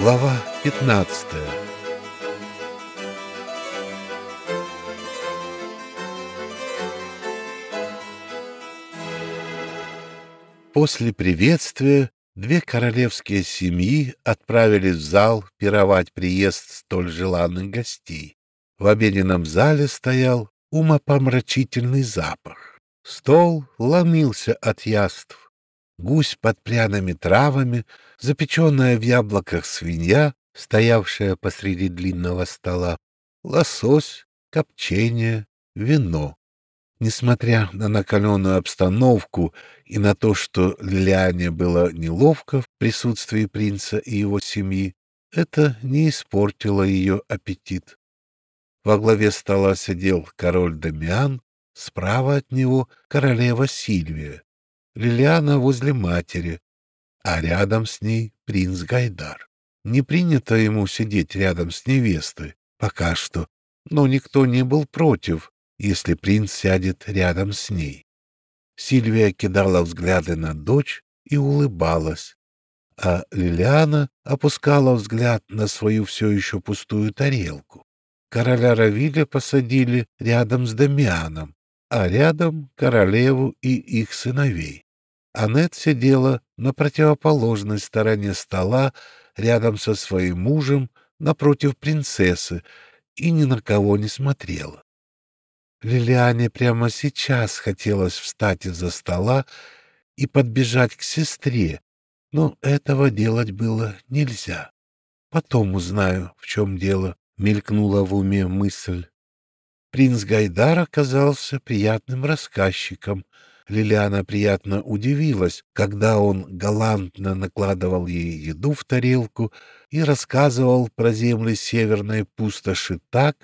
Глава 15 После приветствия две королевские семьи отправились в зал пировать приезд столь желанных гостей. В обеденном зале стоял умопомрачительный запах. Стол ломился от яств гусь под пряными травами, запеченная в яблоках свинья, стоявшая посреди длинного стола, лосось, копчение, вино. Несмотря на накаленную обстановку и на то, что Лилиане было неловко в присутствии принца и его семьи, это не испортило ее аппетит. Во главе стола сидел король Дамиан, справа от него королева Сильвия, Лилиана возле матери, а рядом с ней принц Гайдар. Не принято ему сидеть рядом с невестой, пока что, но никто не был против, если принц сядет рядом с ней. Сильвия кидала взгляды на дочь и улыбалась, а Лилиана опускала взгляд на свою все еще пустую тарелку. Короля Равиля посадили рядом с Дамианом, а рядом королеву и их сыновей. Аннет сидела на противоположной стороне стола рядом со своим мужем напротив принцессы и ни на кого не смотрела. Лилиане прямо сейчас хотелось встать из-за стола и подбежать к сестре, но этого делать было нельзя. Потом узнаю, в чем дело, — мелькнула в уме мысль. Принц Гайдар оказался приятным рассказчиком. Лилиана приятно удивилась, когда он галантно накладывал ей еду в тарелку и рассказывал про земли северной пустоши так,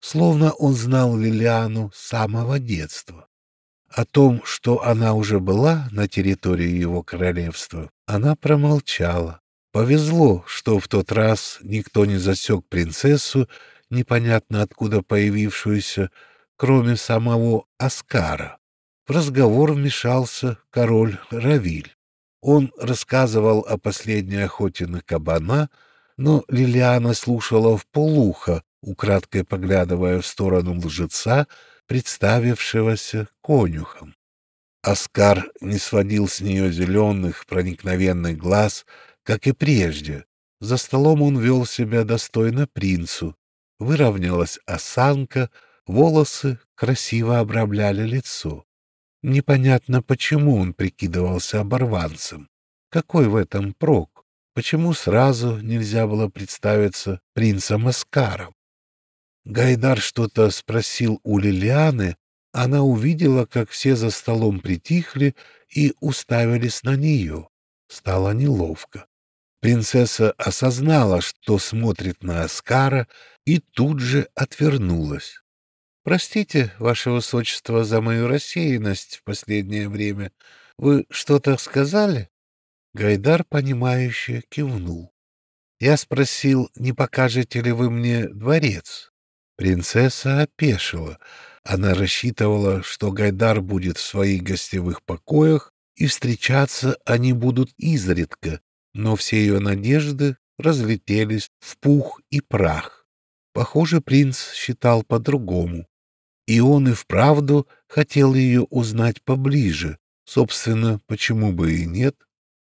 словно он знал Лилиану с самого детства. О том, что она уже была на территории его королевства, она промолчала. Повезло, что в тот раз никто не засек принцессу непонятно откуда появившуюся, кроме самого Аскара. В разговор вмешался король Равиль. Он рассказывал о последней охоте на кабана, но Лилиана слушала в полухо, украдкой поглядывая в сторону лжеца, представившегося конюхом. Оскар не сводил с нее зеленых проникновенных глаз, как и прежде. За столом он вел себя достойно принцу, выровнялась осанка, волосы красиво обрамляли лицо. Непонятно, почему он прикидывался оборванцем. Какой в этом прок? Почему сразу нельзя было представиться принцем Аскаром? Гайдар что-то спросил у Лилианы, она увидела, как все за столом притихли и уставились на нее. Стало неловко. Принцесса осознала, что смотрит на Аскара, и тут же отвернулась. «Простите, ваше высочество, за мою рассеянность в последнее время. Вы что-то сказали?» Гайдар, понимающе кивнул. Я спросил, не покажете ли вы мне дворец? Принцесса опешила. Она рассчитывала, что Гайдар будет в своих гостевых покоях, и встречаться они будут изредка, но все ее надежды разлетелись в пух и прах. Похоже, принц считал по-другому. И он и вправду хотел ее узнать поближе. Собственно, почему бы и нет?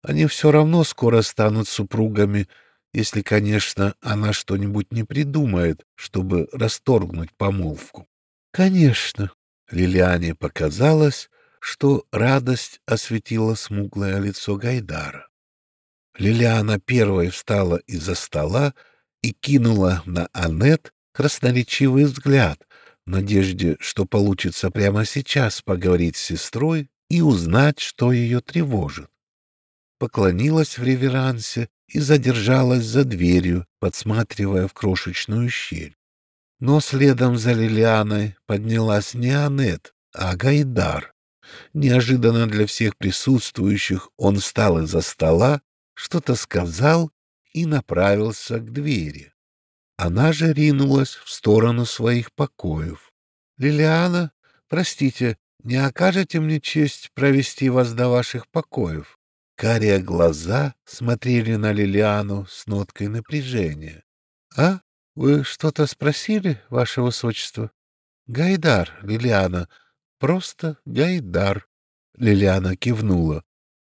Они все равно скоро станут супругами, если, конечно, она что-нибудь не придумает, чтобы расторгнуть помолвку. Конечно, Лилиане показалось, что радость осветила смуглое лицо Гайдара. Лилиана первой встала из-за стола и кинула на Аннет красноречивый взгляд, в надежде, что получится прямо сейчас поговорить с сестрой и узнать, что ее тревожит. Поклонилась в реверансе и задержалась за дверью, подсматривая в крошечную щель. Но следом за Лилианой поднялась не Аннет, а Гайдар. Неожиданно для всех присутствующих он встал из-за стола что-то сказал и направился к двери. Она же ринулась в сторону своих покоев. — Лилиана, простите, не окажете мне честь провести вас до ваших покоев? Карие глаза смотрели на Лилиану с ноткой напряжения. — А? Вы что-то спросили, ваше высочество? — Гайдар, Лилиана. Просто Гайдар. Лилиана кивнула.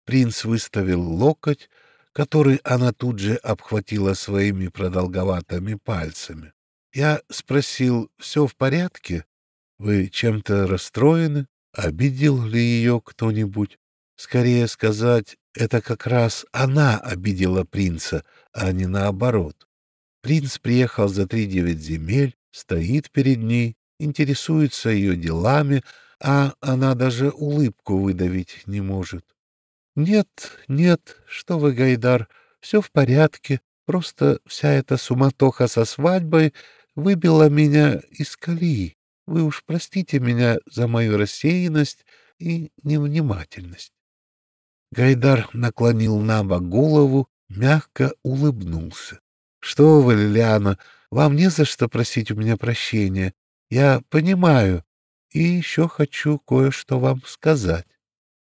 Принц выставил локоть, который она тут же обхватила своими продолговатыми пальцами. Я спросил, все в порядке? Вы чем-то расстроены? Обидел ли ее кто-нибудь? Скорее сказать, это как раз она обидела принца, а не наоборот. Принц приехал за три девять земель, стоит перед ней, интересуется ее делами, а она даже улыбку выдавить не может. Нет, нет, что вы, Гайдар, все в порядке, просто вся эта суматоха со свадьбой выбила меня из колеи. Вы уж простите меня за мою рассеянность и невнимательность. Гайдар наклонил на голову, мягко улыбнулся. — Что вы, Лилиана, вам не за что просить у меня прощения. Я понимаю и еще хочу кое-что вам сказать.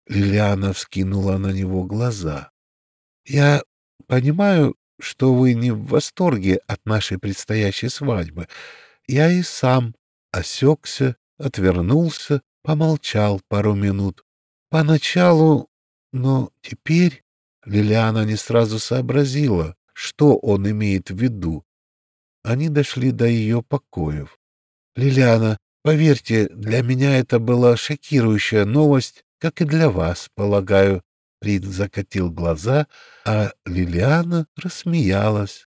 Лилиана вскинула на него глаза. — Я понимаю, что вы не в восторге от нашей предстоящей свадьбы. Я и сам осекся, отвернулся, помолчал пару минут. Поначалу, но теперь Лилиана не сразу сообразила, что он имеет в виду. Они дошли до ее покоев. Лилиана, поверьте, для меня это была шокирующая новость, как и для вас, полагаю. Принц закатил глаза, а Лилиана рассмеялась.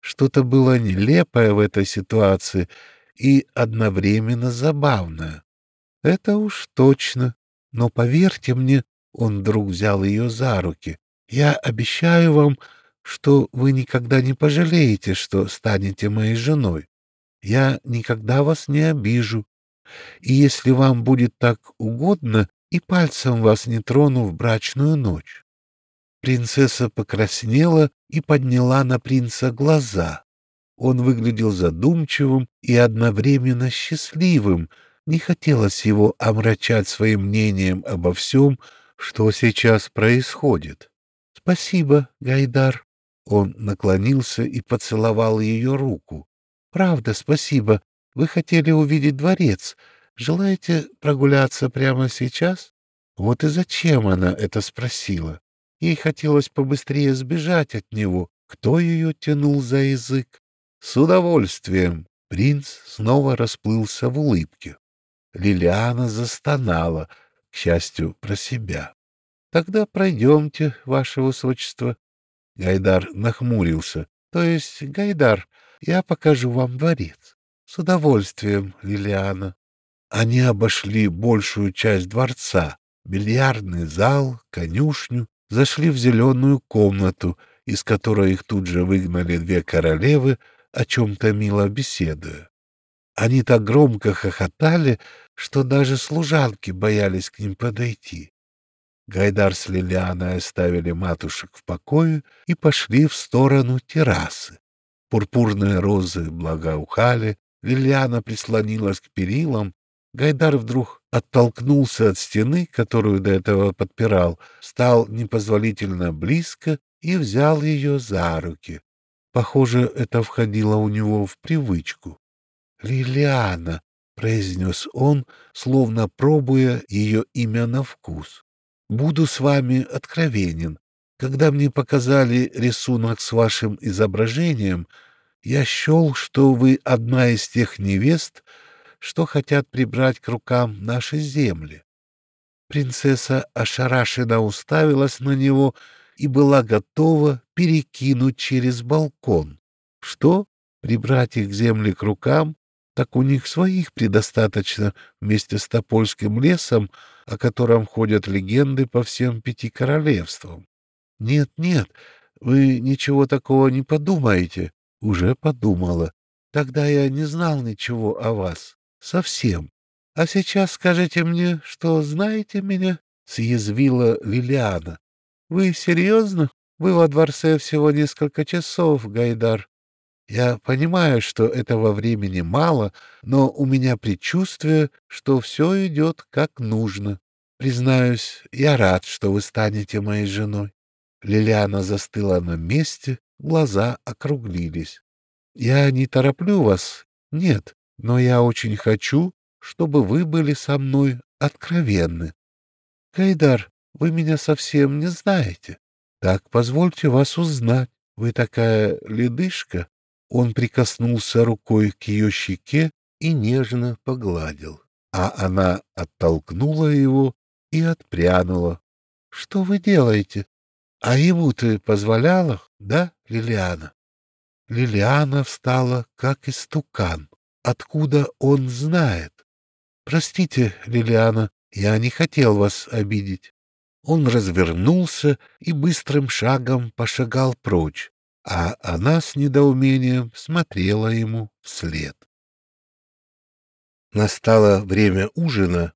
Что-то было нелепое в этой ситуации и одновременно забавное. Это уж точно. Но поверьте мне, он вдруг взял ее за руки. Я обещаю вам, что вы никогда не пожалеете, что станете моей женой. Я никогда вас не обижу. И если вам будет так угодно, и пальцем вас не трону в брачную ночь. Принцесса покраснела и подняла на принца глаза. Он выглядел задумчивым и одновременно счастливым. Не хотелось его омрачать своим мнением обо всем, что сейчас происходит. — Спасибо, Гайдар. Он наклонился и поцеловал ее руку. — Правда, спасибо. Вы хотели увидеть дворец. Желаете прогуляться прямо сейчас? Вот и зачем она это спросила. Ей хотелось побыстрее сбежать от него. Кто ее тянул за язык? С удовольствием. Принц снова расплылся в улыбке. Лилиана застонала, к счастью, про себя. — Тогда пройдемте, ваше высочество. Гайдар нахмурился. — То есть, Гайдар, я покажу вам дворец. — С удовольствием, Лилиана. Они обошли большую часть дворца, бильярдный зал, конюшню, зашли в зеленую комнату, из которой их тут же выгнали две королевы, о чем-то мило беседуя. Они так громко хохотали, что даже служанки боялись к ним подойти. Гайдар с Лилианой оставили матушек в покое и пошли в сторону террасы. Пурпурные розы благоухали, Лилиана прислонилась к перилам, Гайдар вдруг оттолкнулся от стены, которую до этого подпирал, стал непозволительно близко и взял ее за руки. Похоже, это входило у него в привычку. «Лилиана», — произнес он, словно пробуя ее имя на вкус. «Буду с вами откровенен. Когда мне показали рисунок с вашим изображением, я счел, что вы одна из тех невест, что хотят прибрать к рукам наши земли. Принцесса ошарашенно уставилась на него и была готова перекинуть через балкон. Что? Прибрать их земли к рукам? Так у них своих предостаточно вместе с Топольским лесом, о котором ходят легенды по всем пяти королевствам. Нет, нет, вы ничего такого не подумаете. Уже подумала. Тогда я не знал ничего о вас. Совсем. А сейчас скажите мне, что знаете меня? Съязвила Лилиана. Вы серьезно? Вы во дворце всего несколько часов, Гайдар. Я понимаю, что этого времени мало, но у меня предчувствие, что все идет как нужно. Признаюсь, я рад, что вы станете моей женой. Лилиана застыла на месте, глаза округлились. «Я не тороплю вас, нет, но я очень хочу, чтобы вы были со мной откровенны. Кайдар, вы меня совсем не знаете. Так позвольте вас узнать. Вы такая ледышка. Он прикоснулся рукой к ее щеке и нежно погладил, а она оттолкнула его и отпрянула. — Что вы делаете? А ему ты позволяла, да, Лилиана? Лилиана встала, как истукан. Откуда он знает? Простите, Лилиана, я не хотел вас обидеть. Он развернулся и быстрым шагом пошагал прочь, а она с недоумением смотрела ему вслед. Настало время ужина.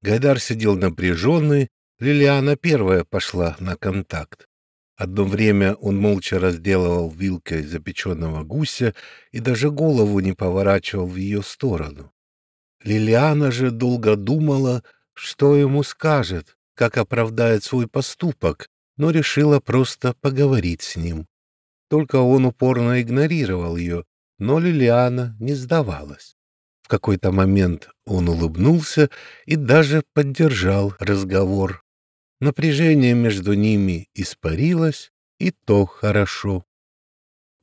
Гайдар сидел напряженный, Лилиана первая пошла на контакт. Одно время он молча разделывал вилкой запеченного гуся и даже голову не поворачивал в ее сторону. Лилиана же долго думала, что ему скажет, как оправдает свой поступок, но решила просто поговорить с ним. Только он упорно игнорировал ее, но Лилиана не сдавалась. В какой-то момент он улыбнулся и даже поддержал разговор. Напряжение между ними испарилось, и то хорошо.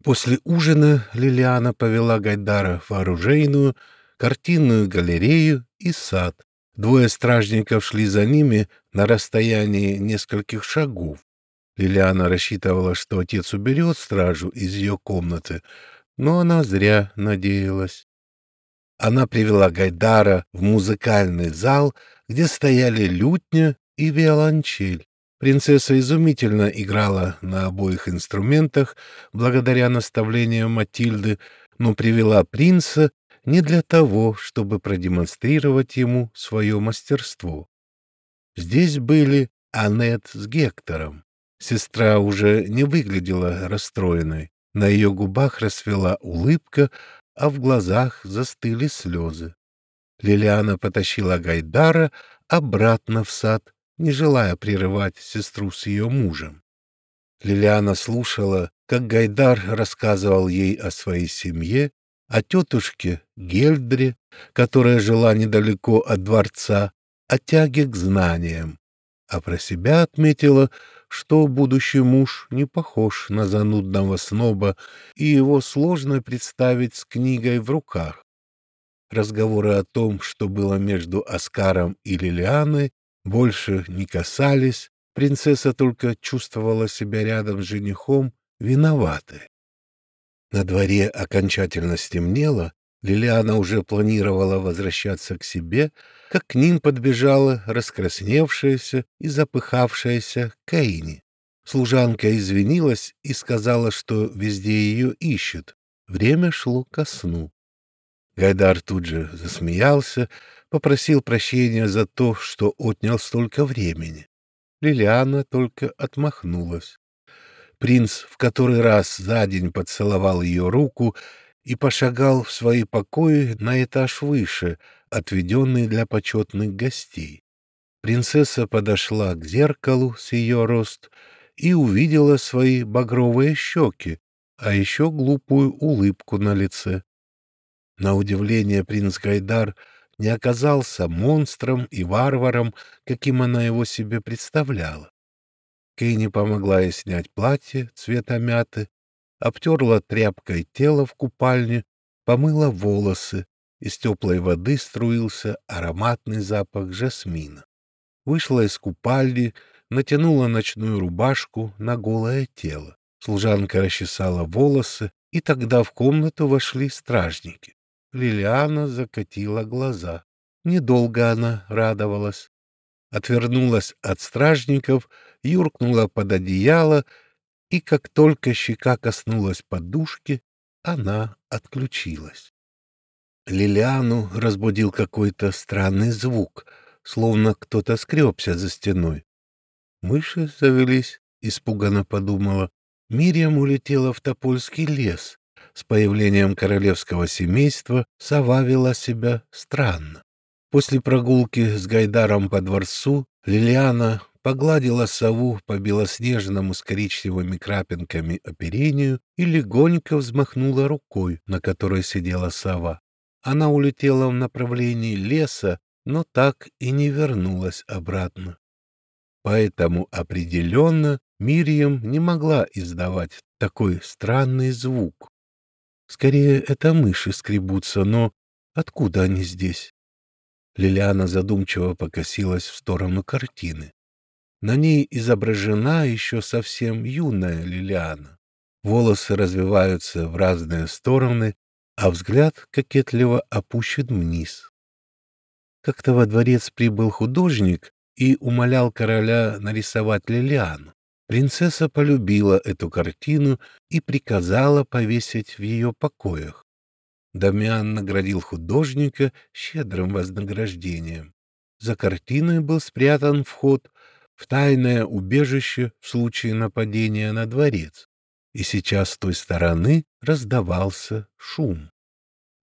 После ужина Лилиана повела Гайдара в оружейную, картинную галерею и сад. Двое стражников шли за ними на расстоянии нескольких шагов. Лилиана рассчитывала, что отец уберет стражу из ее комнаты, но она зря надеялась. Она привела Гайдара в музыкальный зал, где стояли лютня и виолончель. Принцесса изумительно играла на обоих инструментах благодаря наставлениям Матильды, но привела принца не для того, чтобы продемонстрировать ему свое мастерство. Здесь были Аннет с Гектором. Сестра уже не выглядела расстроенной. На ее губах расцвела улыбка, а в глазах застыли слезы. Лилиана потащила Гайдара обратно в сад, не желая прерывать сестру с ее мужем. Лилиана слушала, как Гайдар рассказывал ей о своей семье, о тетушке Гельдре, которая жила недалеко от дворца, о тяге к знаниям, а про себя отметила, что будущий муж не похож на занудного сноба, и его сложно представить с книгой в руках. Разговоры о том, что было между Оскаром и Лилианой, больше не касались, принцесса только чувствовала себя рядом с женихом виноватой. На дворе окончательно стемнело, Лилиана уже планировала возвращаться к себе, как к ним подбежала раскрасневшаяся и запыхавшаяся Кейни. Служанка извинилась и сказала, что везде ее ищут. Время шло ко сну. Гайдар тут же засмеялся, попросил прощения за то, что отнял столько времени. Лилиана только отмахнулась. Принц в который раз за день поцеловал ее руку и пошагал в свои покои на этаж выше, отведенный для почетных гостей. Принцесса подошла к зеркалу с ее рост и увидела свои багровые щеки, а еще глупую улыбку на лице. На удивление принц Гайдар не оказался монстром и варваром, каким она его себе представляла. Кенни помогла ей снять платье цвета мяты, обтерла тряпкой тело в купальне, помыла волосы, из теплой воды струился ароматный запах жасмина. Вышла из купальни, натянула ночную рубашку на голое тело. Служанка расчесала волосы, и тогда в комнату вошли стражники. Лилиана закатила глаза. Недолго она радовалась. Отвернулась от стражников, юркнула под одеяло, и как только щека коснулась подушки, она отключилась. Лилиану разбудил какой-то странный звук, словно кто-то скребся за стеной. Мыши завелись, испуганно подумала. Мириам улетела в Топольский лес. С появлением королевского семейства сова вела себя странно. После прогулки с Гайдаром по дворцу Лилиана погладила сову по белоснежному с коричневыми крапинками оперению и легонько взмахнула рукой, на которой сидела сова. Она улетела в направлении леса, но так и не вернулась обратно. Поэтому определенно Мирием не могла издавать такой странный звук. Скорее, это мыши скребутся, но откуда они здесь? Лилиана задумчиво покосилась в сторону картины. На ней изображена еще совсем юная Лилиана. Волосы развиваются в разные стороны, а взгляд кокетливо опущен вниз. Как-то во дворец прибыл художник и умолял короля нарисовать Лилиану. Принцесса полюбила эту картину и приказала повесить в ее покоях. Дамиан наградил художника щедрым вознаграждением. За картиной был спрятан вход в тайное убежище в случае нападения на дворец, и сейчас с той стороны раздавался шум.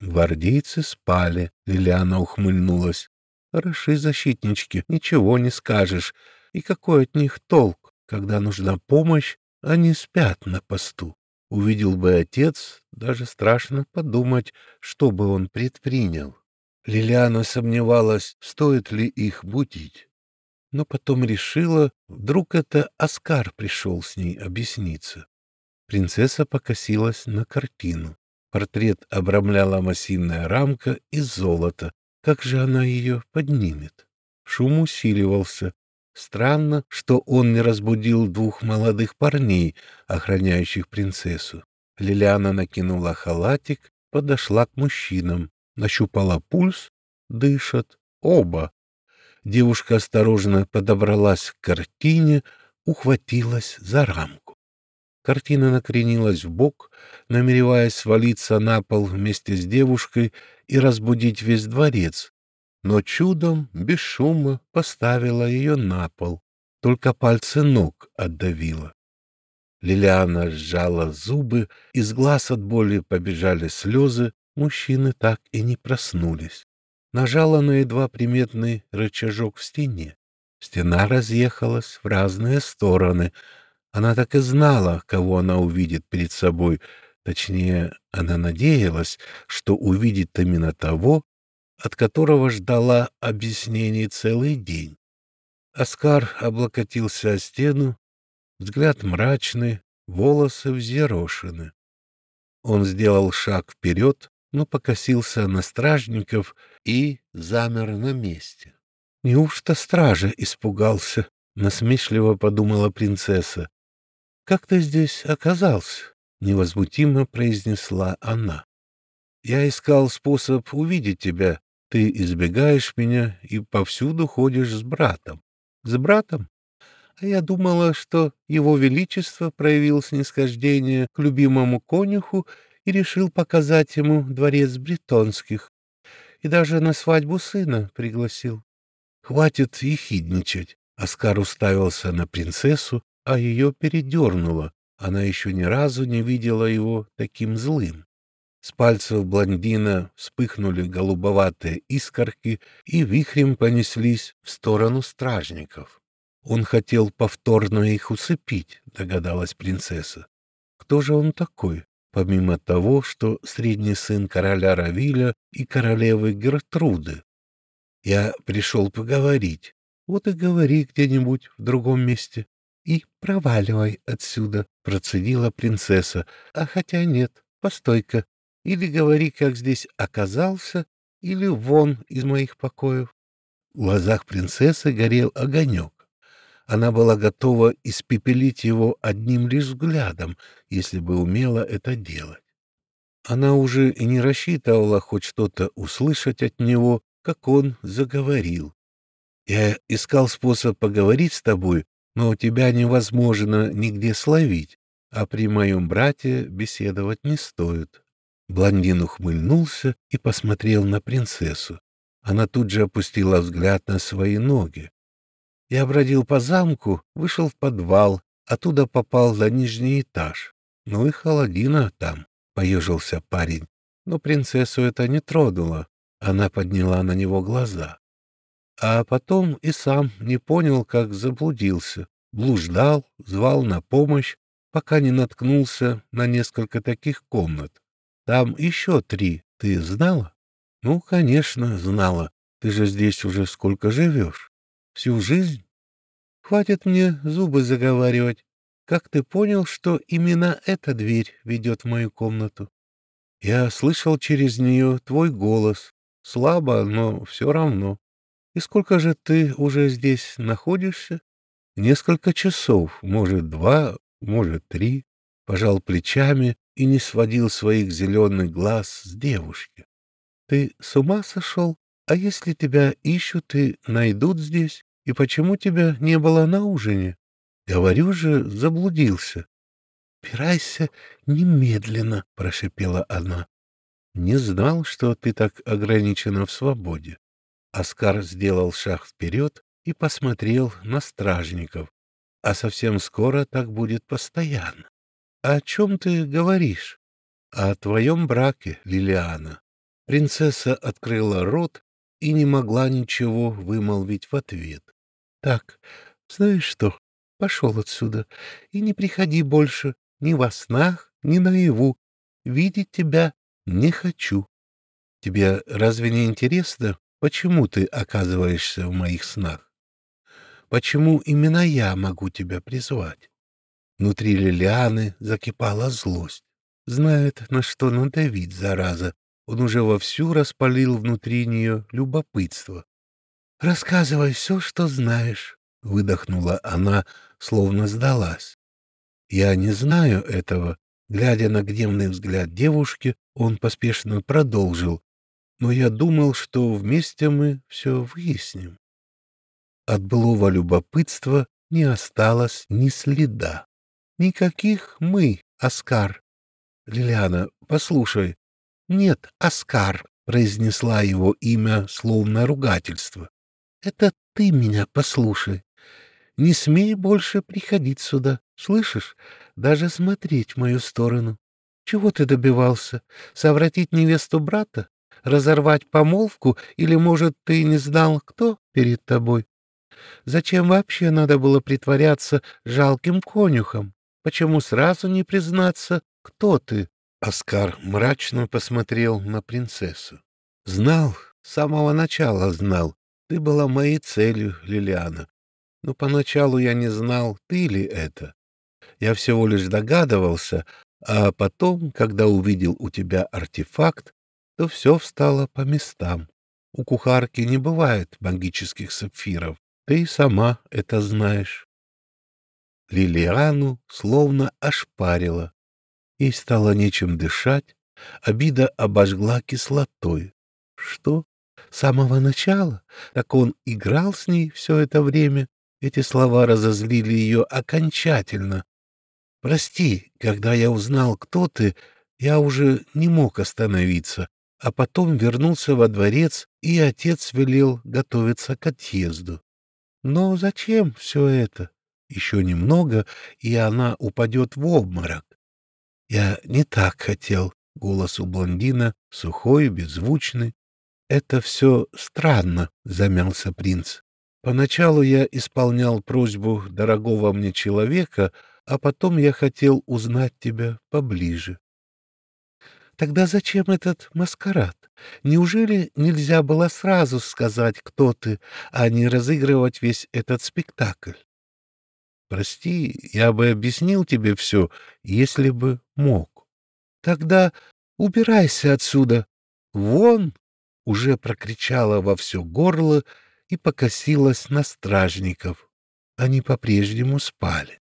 Гвардейцы спали, Лилиана ухмыльнулась. Хороши защитнички, ничего не скажешь. И какой от них толк? Когда нужна помощь, они спят на посту. Увидел бы отец, даже страшно подумать, что бы он предпринял. Лилиана сомневалась, стоит ли их будить. Но потом решила, вдруг это Оскар пришел с ней объясниться. Принцесса покосилась на картину. Портрет обрамляла массивная рамка из золота. Как же она ее поднимет? Шум усиливался. Странно, что он не разбудил двух молодых парней, охраняющих принцессу. Лилиана накинула халатик, подошла к мужчинам, нащупала пульс, дышат оба. Девушка осторожно подобралась к картине, ухватилась за рамку. Картина накренилась в бок, намереваясь свалиться на пол вместе с девушкой и разбудить весь дворец, но чудом, без шума, поставила ее на пол, только пальцы ног отдавила. Лилиана сжала зубы, из глаз от боли побежали слезы, мужчины так и не проснулись. Нажала на едва приметный рычажок в стене. Стена разъехалась в разные стороны. Она так и знала, кого она увидит перед собой. Точнее, она надеялась, что увидит именно того, от которого ждала объяснений целый день. Оскар облокотился о стену, взгляд мрачный, волосы взъерошены. Он сделал шаг вперед, но покосился на стражников и замер на месте. «Неужто стража испугался?» — насмешливо подумала принцесса. «Как ты здесь оказался?» — невозмутимо произнесла она. «Я искал способ увидеть тебя, ты избегаешь меня и повсюду ходишь с братом. С братом? А я думала, что его величество проявил снисхождение к любимому конюху и решил показать ему дворец бретонских. И даже на свадьбу сына пригласил. Хватит ехидничать. Оскар уставился на принцессу, а ее передернуло. Она еще ни разу не видела его таким злым. С пальцев блондина вспыхнули голубоватые искорки и вихрем понеслись в сторону стражников. Он хотел повторно их усыпить, догадалась принцесса. Кто же он такой, помимо того, что средний сын короля Равиля и королевы Гертруды? Я пришел поговорить. Вот и говори где-нибудь в другом месте. И проваливай отсюда, процедила принцесса. А хотя нет, постой-ка, или говори, как здесь оказался, или вон из моих покоев. В глазах принцессы горел огонек. Она была готова испепелить его одним лишь взглядом, если бы умела это делать. Она уже и не рассчитывала хоть что-то услышать от него, как он заговорил. «Я искал способ поговорить с тобой, но тебя невозможно нигде словить, а при моем брате беседовать не стоит. Блондин ухмыльнулся и посмотрел на принцессу. Она тут же опустила взгляд на свои ноги. Я бродил по замку, вышел в подвал, оттуда попал на нижний этаж. Ну и холодина там, — поежился парень. Но принцессу это не тронуло. Она подняла на него глаза. а потом и сам не понял, как заблудился. Блуждал, звал на помощь, пока не наткнулся на несколько таких комнат. Там еще три, ты знала? Ну, конечно, знала. Ты же здесь уже сколько живешь? Всю жизнь? Хватит мне зубы заговаривать. Как ты понял, что именно эта дверь ведет в мою комнату? Я слышал через нее твой голос. Слабо, но все равно. И сколько же ты уже здесь находишься? Несколько часов, может, два, может, три. Пожал плечами и не сводил своих зеленых глаз с девушки. Ты с ума сошел? А если тебя ищут и найдут здесь? И почему тебя не было на ужине? Говорю же, заблудился. «Пирайся немедленно!» — прошипела она. «Не знал, что ты так ограничена в свободе». Оскар сделал шаг вперед и посмотрел на стражников. «А совсем скоро так будет постоянно. О чем ты говоришь?» «О твоем браке, Лилиана». Принцесса открыла рот и не могла ничего вымолвить в ответ. «Так, знаешь что, Пошел отсюда и не приходи больше ни во снах, ни наяву. Видеть тебя не хочу. Тебе разве не интересно, почему ты оказываешься в моих снах? Почему именно я могу тебя призвать? Внутри Лилианы закипала злость. Знает, на что надавить, зараза. Он уже вовсю распалил внутри нее любопытство. «Рассказывай все, что знаешь», — выдохнула она, словно сдалась. Я не знаю этого. Глядя на гневный взгляд девушки, он поспешно продолжил. Но я думал, что вместе мы все выясним. От былого любопытства не осталось ни следа. Никаких мы, Оскар. Лилиана, послушай. Нет, Оскар, произнесла его имя словно ругательство. Это ты меня послушай. Не смей больше приходить сюда, слышишь? Даже смотреть в мою сторону. Чего ты добивался? Совратить невесту брата? Разорвать помолвку? Или, может, ты не знал, кто перед тобой? Зачем вообще надо было притворяться жалким конюхом? Почему сразу не признаться, кто ты? Оскар мрачно посмотрел на принцессу. Знал, с самого начала знал. Ты была моей целью, Лилиана но поначалу я не знал, ты ли это. Я всего лишь догадывался, а потом, когда увидел у тебя артефакт, то все встало по местам. У кухарки не бывает магических сапфиров, ты сама это знаешь. Лилиану словно ошпарила. Ей стало нечем дышать, обида обожгла кислотой. Что? С самого начала? Так он играл с ней все это время? Эти слова разозлили ее окончательно. «Прости, когда я узнал, кто ты, я уже не мог остановиться, а потом вернулся во дворец, и отец велел готовиться к отъезду. Но зачем все это? Еще немного, и она упадет в обморок. Я не так хотел. Голос у блондина сухой, беззвучный. Это все странно, замялся принц. Поначалу я исполнял просьбу дорогого мне человека, а потом я хотел узнать тебя поближе. Тогда зачем этот маскарад? Неужели нельзя было сразу сказать, кто ты, а не разыгрывать весь этот спектакль? Прости, я бы объяснил тебе все, если бы мог. Тогда убирайся отсюда. Вон! Уже прокричала во все горло и покосилась на стражников. Они по-прежнему спали.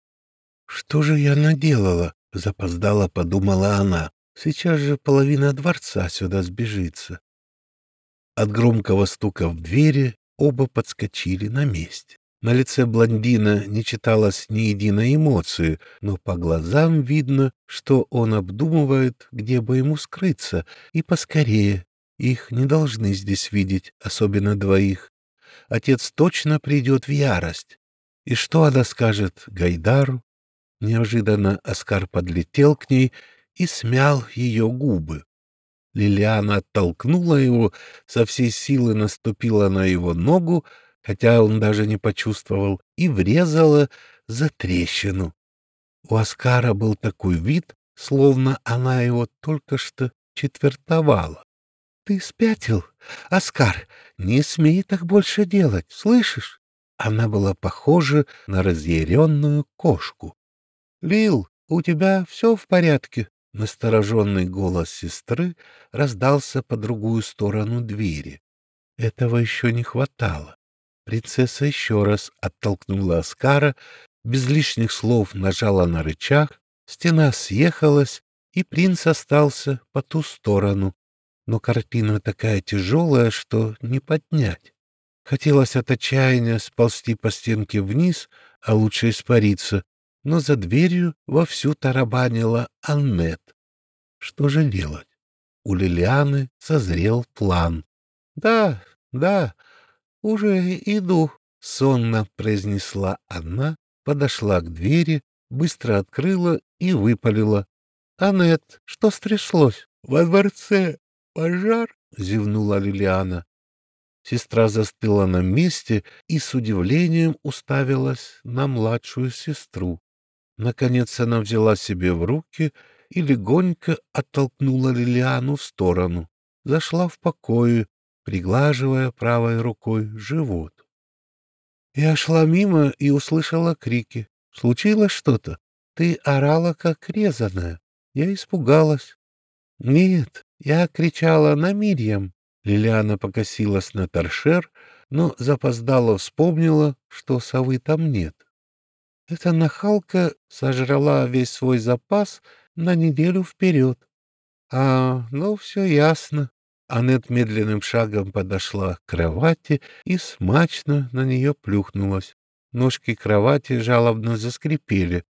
«Что же я наделала?» — запоздала, подумала она. «Сейчас же половина дворца сюда сбежится». От громкого стука в двери оба подскочили на месте. На лице блондина не читалось ни единой эмоции, но по глазам видно, что он обдумывает, где бы ему скрыться, и поскорее. Их не должны здесь видеть, особенно двоих отец точно придет в ярость. И что она скажет Гайдару? Неожиданно Оскар подлетел к ней и смял ее губы. Лилиана оттолкнула его, со всей силы наступила на его ногу, хотя он даже не почувствовал, и врезала за трещину. У Оскара был такой вид, словно она его только что четвертовала. — Ты спятил? Оскар, не смей так больше делать, слышишь? Она была похожа на разъяренную кошку. — Лил, у тебя все в порядке? Настороженный голос сестры раздался по другую сторону двери. Этого еще не хватало. Принцесса еще раз оттолкнула Оскара, без лишних слов нажала на рычаг, стена съехалась, и принц остался по ту сторону. Но картина такая тяжелая, что не поднять. Хотелось от отчаяния сползти по стенке вниз, а лучше испариться, но за дверью вовсю тарабанила Аннет. Что же делать? У Лилианы созрел план. — Да, да, уже иду, — сонно произнесла она, подошла к двери, быстро открыла и выпалила. — Аннет, что стряслось? — Во дворце пожар, — зевнула Лилиана. Сестра застыла на месте и с удивлением уставилась на младшую сестру. Наконец она взяла себе в руки и легонько оттолкнула Лилиану в сторону, зашла в покое, приглаживая правой рукой живот. Я шла мимо и услышала крики. Случилось что-то? Ты орала, как резаная. Я испугалась. Нет, я кричала на Мирьям. Лилиана покосилась на торшер, но запоздало вспомнила, что совы там нет. Эта нахалка сожрала весь свой запас на неделю вперед. А, ну, все ясно. Аннет медленным шагом подошла к кровати и смачно на нее плюхнулась. Ножки кровати жалобно заскрипели.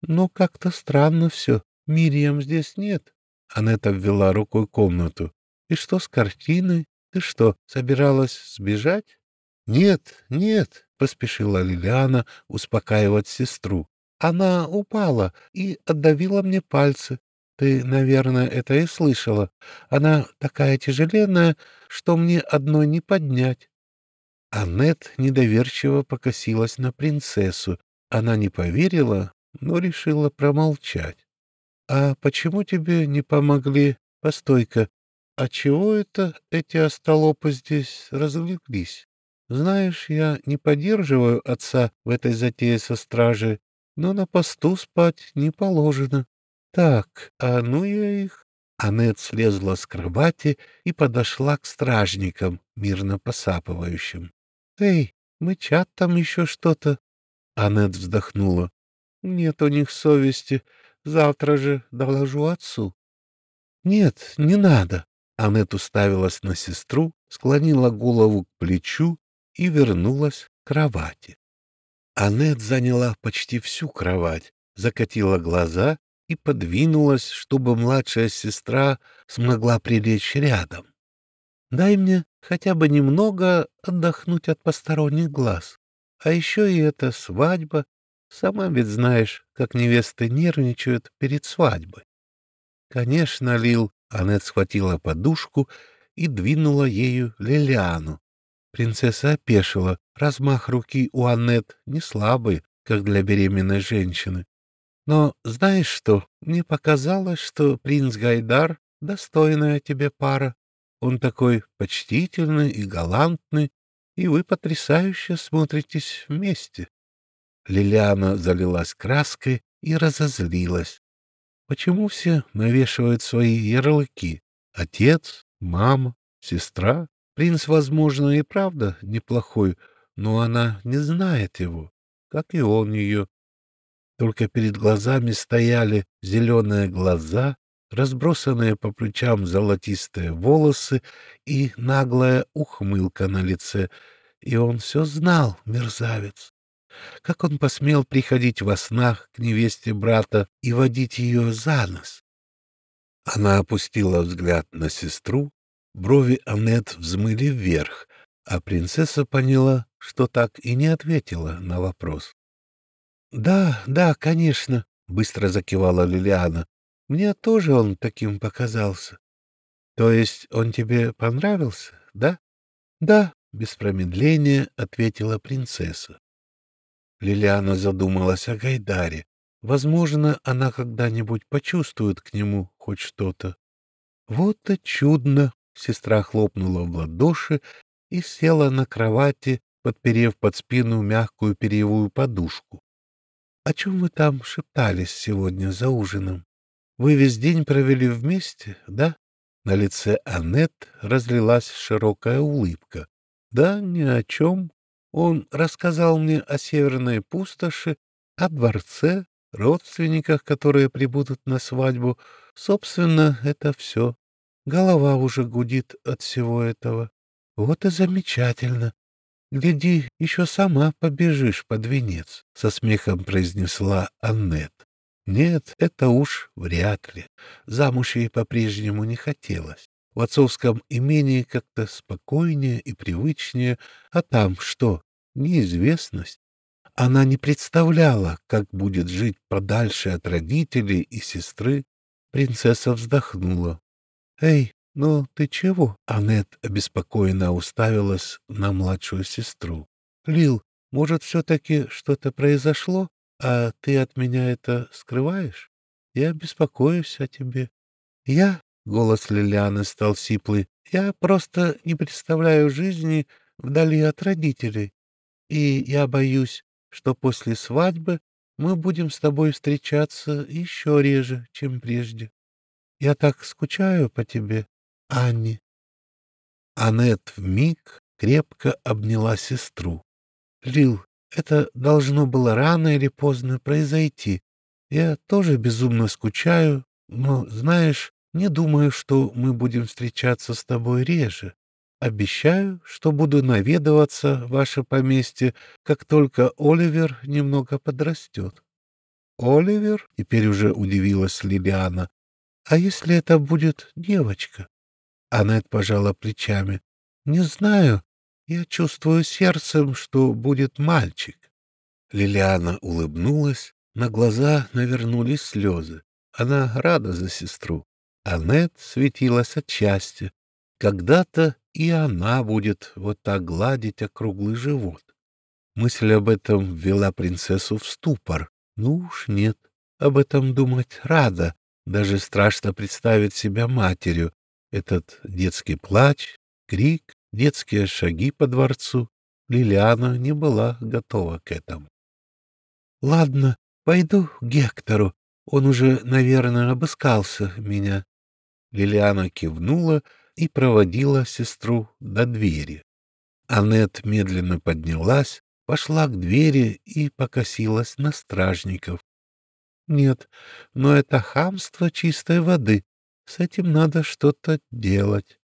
Но как-то странно все. Мириам здесь нет. Аннет обвела рукой комнату. И что с картиной? Ты что, собиралась сбежать? Нет, нет, поспешила Лилиана успокаивать сестру. Она упала и отдавила мне пальцы. Ты, наверное, это и слышала. Она такая тяжеленная, что мне одной не поднять. Аннет недоверчиво покосилась на принцессу. Она не поверила, но решила промолчать. — А почему тебе не помогли? Постой-ка, а чего это эти остолопы здесь разлеглись? Знаешь, я не поддерживаю отца в этой затее со стражей, но на посту спать не положено. Так, а ну я их... Аннет слезла с кровати и подошла к стражникам, мирно посапывающим. — Эй, мычат там еще что-то. Аннет вздохнула. — Нет у них совести. Завтра же доложу отцу. — Нет, не надо. Аннет уставилась на сестру, склонила голову к плечу и вернулась к кровати. Аннет заняла почти всю кровать, закатила глаза и подвинулась, чтобы младшая сестра смогла прилечь рядом. «Дай мне хотя бы немного отдохнуть от посторонних глаз. А еще и эта свадьба. Сама ведь знаешь, как невесты нервничают перед свадьбой». «Конечно, Лил», — Аннет схватила подушку и двинула ею Лилиану, Принцесса опешила. Размах руки у Аннет не слабый, как для беременной женщины. Но знаешь что, мне показалось, что принц Гайдар — достойная тебе пара. Он такой почтительный и галантный, и вы потрясающе смотритесь вместе. Лилиана залилась краской и разозлилась. Почему все навешивают свои ярлыки? Отец, мама, сестра? Принц, возможно, и правда неплохой, но она не знает его, как и он ее. Только перед глазами стояли зеленые глаза, разбросанные по плечам золотистые волосы и наглая ухмылка на лице. И он все знал, мерзавец. Как он посмел приходить во снах к невесте брата и водить ее за нос? Она опустила взгляд на сестру, Брови Аннет взмыли вверх, а принцесса поняла, что так и не ответила на вопрос. — Да, да, конечно, — быстро закивала Лилиана. — Мне тоже он таким показался. То есть он тебе понравился, да? Да, без промедления ответила принцесса. Лилиана задумалась о Гайдаре. Возможно, она когда-нибудь почувствует к нему хоть что-то. Вот и чудно! Сестра хлопнула в ладоши и села на кровати, подперев под спину мягкую перьевую подушку. — О чем вы там шептались сегодня за ужином? Вы весь день провели вместе, да? На лице Аннет разлилась широкая улыбка. — Да, ни о чем. Он рассказал мне о северной пустоши, о дворце, родственниках, которые прибудут на свадьбу. Собственно, это все. Голова уже гудит от всего этого. Вот и замечательно. Гляди, еще сама побежишь под венец, — со смехом произнесла Аннет. Нет, это уж вряд ли. Замуж ей по-прежнему не хотелось. В отцовском имении как-то спокойнее и привычнее, а там что? Неизвестность. Она не представляла, как будет жить подальше от родителей и сестры. Принцесса вздохнула. «Эй, ну ты чего?» Аннет обеспокоенно уставилась на младшую сестру. «Лил, может, все-таки что-то произошло, а ты от меня это скрываешь? Я беспокоюсь о тебе». «Я?» — голос Лилианы стал сиплый. «Я просто не представляю жизни вдали от родителей, и я боюсь, что после свадьбы мы будем с тобой встречаться еще реже, чем прежде». Я так скучаю по тебе, Анни. Аннет вмиг крепко обняла сестру. Лил, это должно было рано или поздно произойти. Я тоже безумно скучаю, но, знаешь, не думаю, что мы будем встречаться с тобой реже. Обещаю, что буду наведываться в ваше поместье, как только Оливер немного подрастет. Оливер? Теперь уже удивилась Лилиана. А если это будет девочка? Аннет пожала плечами. Не знаю. Я чувствую сердцем, что будет мальчик. Лилиана улыбнулась, на глаза навернулись слезы. Она рада за сестру. Аннет светилась от счастья. Когда-то и она будет вот так гладить округлый живот. Мысль об этом ввела принцессу в ступор. Ну уж нет, об этом думать рада, даже страшно представить себя матерью. Этот детский плач, крик, детские шаги по дворцу. Лилиана не была готова к этому. — Ладно, пойду к Гектору. Он уже, наверное, обыскался меня. Лилиана кивнула и проводила сестру до двери. Аннет медленно поднялась, пошла к двери и покосилась на стражников. Нет, но это хамство чистой воды. С этим надо что-то делать.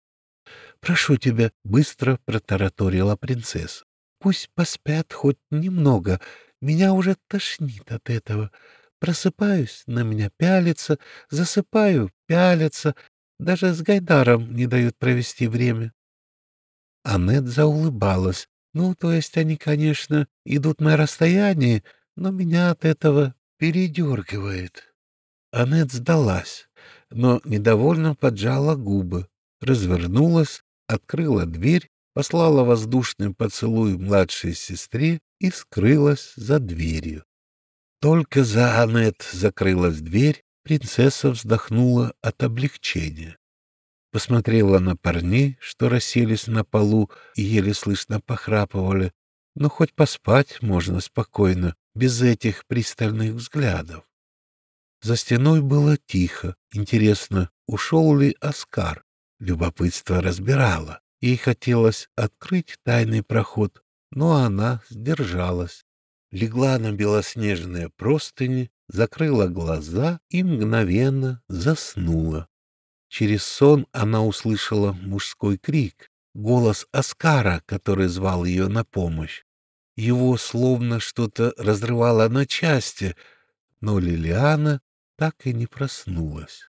Прошу тебя, быстро протараторила принцесса. Пусть поспят хоть немного. Меня уже тошнит от этого. Просыпаюсь, на меня пялится, засыпаю, пялятся. Даже с Гайдаром не дают провести время. Аннет заулыбалась. Ну, то есть они, конечно, идут на расстоянии, но меня от этого передергивает. Аннет сдалась, но недовольно поджала губы, развернулась, открыла дверь, послала воздушный поцелуй младшей сестре и скрылась за дверью. Только за Аннет закрылась дверь, принцесса вздохнула от облегчения. Посмотрела на парней, что расселись на полу и еле слышно похрапывали, но хоть поспать можно спокойно, без этих пристальных взглядов. За стеной было тихо. Интересно, ушел ли Оскар? Любопытство разбирало. Ей хотелось открыть тайный проход, но она сдержалась. Легла на белоснежные простыни, закрыла глаза и мгновенно заснула. Через сон она услышала мужской крик, голос Оскара, который звал ее на помощь. Его словно что-то разрывало на части, но Лилиана так и не проснулась.